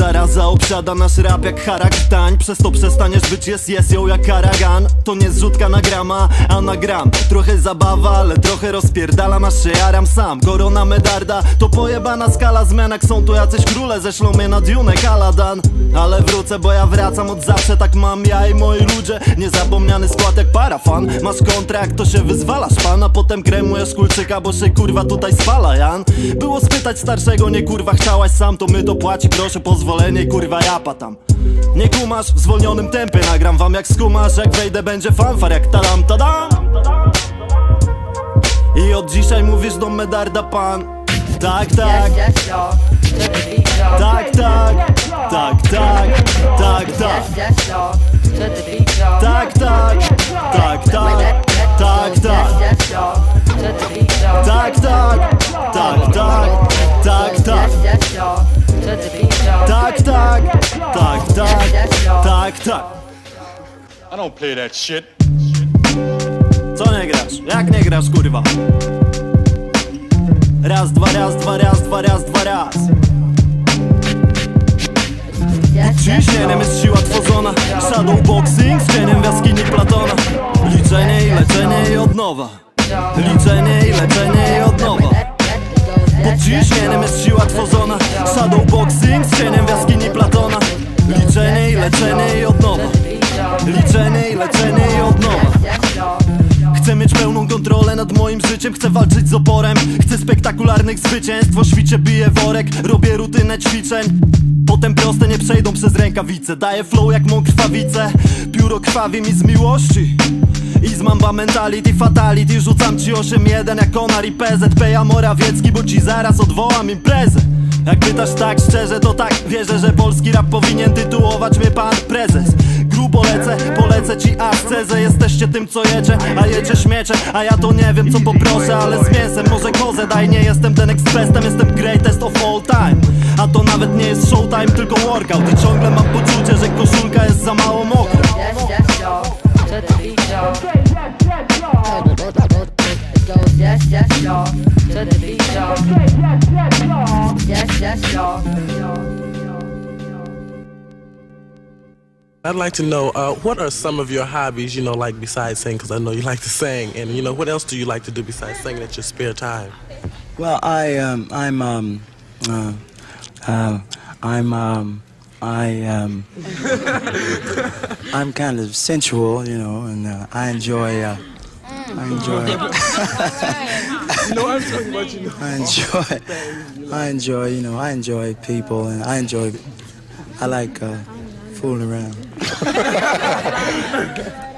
Zaraza obsiada nasz rap jak charaktań Przez to przestaniesz być jest jest ją jak karagan To nie zrzutka na grama, a na gram. Trochę zabawa, ale trochę rozpierdala Masz się jaram sam, korona medarda To pojebana skala zmian. Jak są tu jacyś króle Ześlą mnie na Dune Kaladan. Ale wrócę, bo ja wracam od zawsze Tak mam ja i moi ludzie. Niezapomniany skład jak parafan. Masz kontrakt, to się wyzwalasz pan. A potem kremujesz kulczyka, bo się kurwa tutaj spala Jan. Było spytać starszego, nie kurwa chciałaś sam To my to płaci, proszę pozwolenie kurwa japa tam. Nie kumasz, w zwolnionym tempie nagram wam jak skumasz Jak wejdę będzie fanfar jak tadam tadam. I od dzisiaj mówisz do medarda pan. Tak, tak, y'all. tak, tak. Tak, tak, tak, tak tak, I don't play that shit. Co nie grasz? Jak nie grasz, kurwa? Raz, dwa, raz, dwa, raz, dwa, raz, dwa, raz Ciśnieniem jest siła tworzona Shadowboxing z cieniem w jaskini Platona Liczenie i leczenie i od nowa Liczenie kontrolę nad moim życiem Chcę walczyć z oporem Chcę spektakularnych zwycięstw O świcie biję worek Robię rutynę ćwiczeń. Potem proste nie przejdą przez rękawice Daję flow jak mą krwawicę Pióro krwawi mi z miłości i z mamba mentality fatality. Rzucam ci 8-1 jak Konar i PZP Ja Morawiecki, bo ci zaraz odwołam imprezę. Jak pytasz tak szczerze, to tak Wierzę, że polski rap powinien tytułować mnie pan prezes Grubo lecę, polecę ci ascezę. Jesteście tym co jedzie, a jecie śmiecie. A ja to nie wiem co poproszę, ale z mięsem Może kozę. Daj, nie jestem ten eksprestem Jestem greatest of all time. A to nawet nie jest showtime, tylko workout. I ciągle mam poczucie, że koszulka jest za mało mokra. Yes, yes, y'all. Yes, yes, y'all. I'd like to know uh, what are some of your hobbies, you know, like besides singing, because I know you like to sing, and you know, what else do you like to do besides singing at your spare time? Well, I um, I'm um, uh, uh, I'm um, I um, I'm kind of sensual, you know, and uh, I enjoy. Uh, I enjoy. no, I'm talking about you. I enjoy. I enjoy. You know, I enjoy people, and I enjoy. I like uh, fooling around.